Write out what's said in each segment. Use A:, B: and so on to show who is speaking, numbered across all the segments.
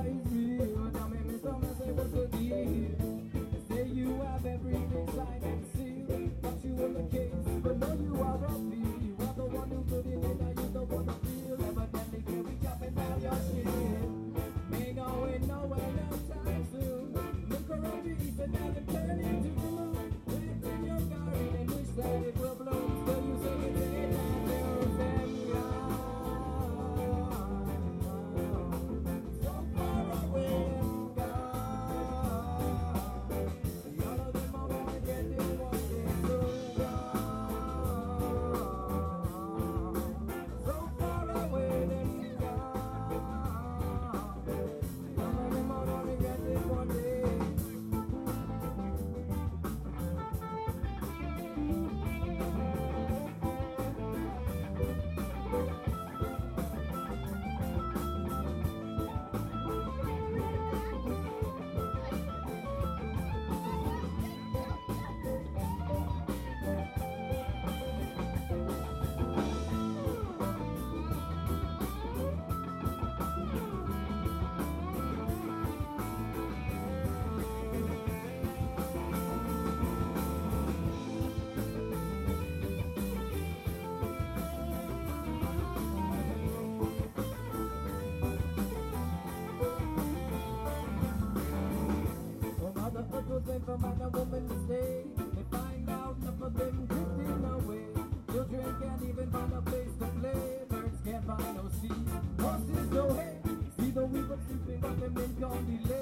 A: I see. Was meant for man and woman to stay. They find out enough of them drifting away. Children can't even find a place to play. Birds can't find no seed. Horses no hay. See the weaver sleeping, but them men can't delay.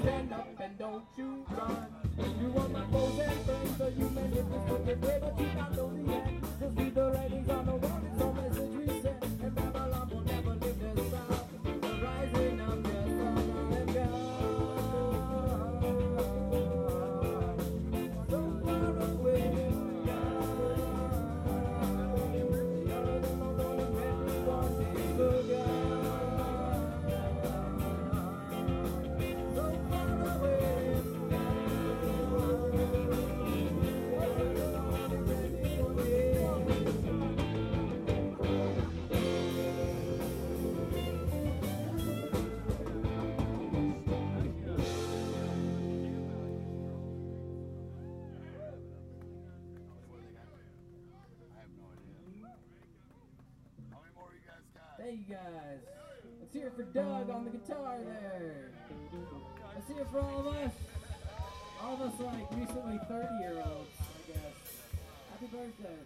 A: Stand up and don't you Thank you guys. Let's hear it for Doug on the guitar there. Let's hear it for all of us. All of us like recently 30 year olds, I guess. Happy birthday.